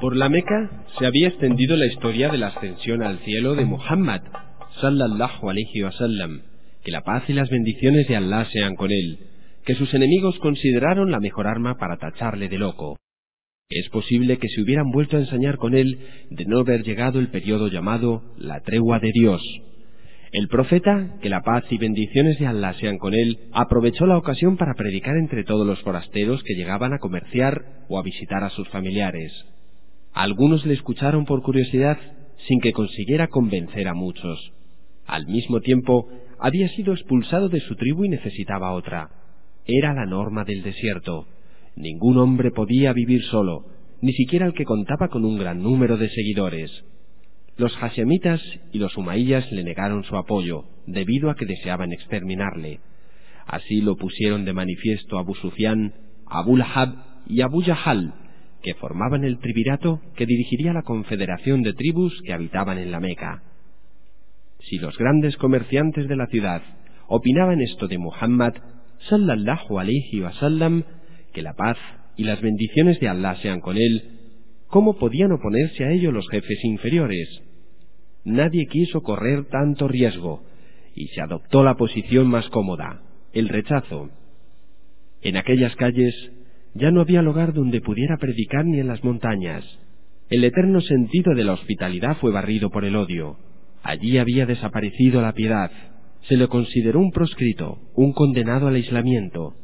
Por la Meca se había extendido la historia de la ascensión al cielo de Muhammad, sallallahu alayhi wasallam, que la paz y las bendiciones de Allah sean con él, que sus enemigos consideraron la mejor arma para tacharle de loco. Es posible que se hubieran vuelto a ensañar con él de no haber llegado el periodo llamado la tregua de Dios. El profeta, que la paz y bendiciones de Allah sean con él, aprovechó la ocasión para predicar entre todos los forasteros que llegaban a comerciar o a visitar a sus familiares. Algunos le escucharon por curiosidad sin que consiguiera convencer a muchos. Al mismo tiempo, había sido expulsado de su tribu y necesitaba otra. Era la norma del desierto. Ningún hombre podía vivir solo, ni siquiera el que contaba con un gran número de seguidores. Los hashemitas y los umaíyas le negaron su apoyo, debido a que deseaban exterminarle. Así lo pusieron de manifiesto Abu Sufyan, Abu Lahab y Abu Yahal, que formaban el tribirato que dirigiría la confederación de tribus que habitaban en la Meca. Si los grandes comerciantes de la ciudad opinaban esto de Muhammad, sallallahu alayhi wasallam, que la paz y las bendiciones de Allah sean con él, ¿cómo podían oponerse a ello los jefes inferiores? Nadie quiso correr tanto riesgo, y se adoptó la posición más cómoda, el rechazo. En aquellas calles ya no había lugar donde pudiera predicar ni en las montañas. El eterno sentido de la hospitalidad fue barrido por el odio. Allí había desaparecido la piedad. Se le consideró un proscrito, un condenado al aislamiento,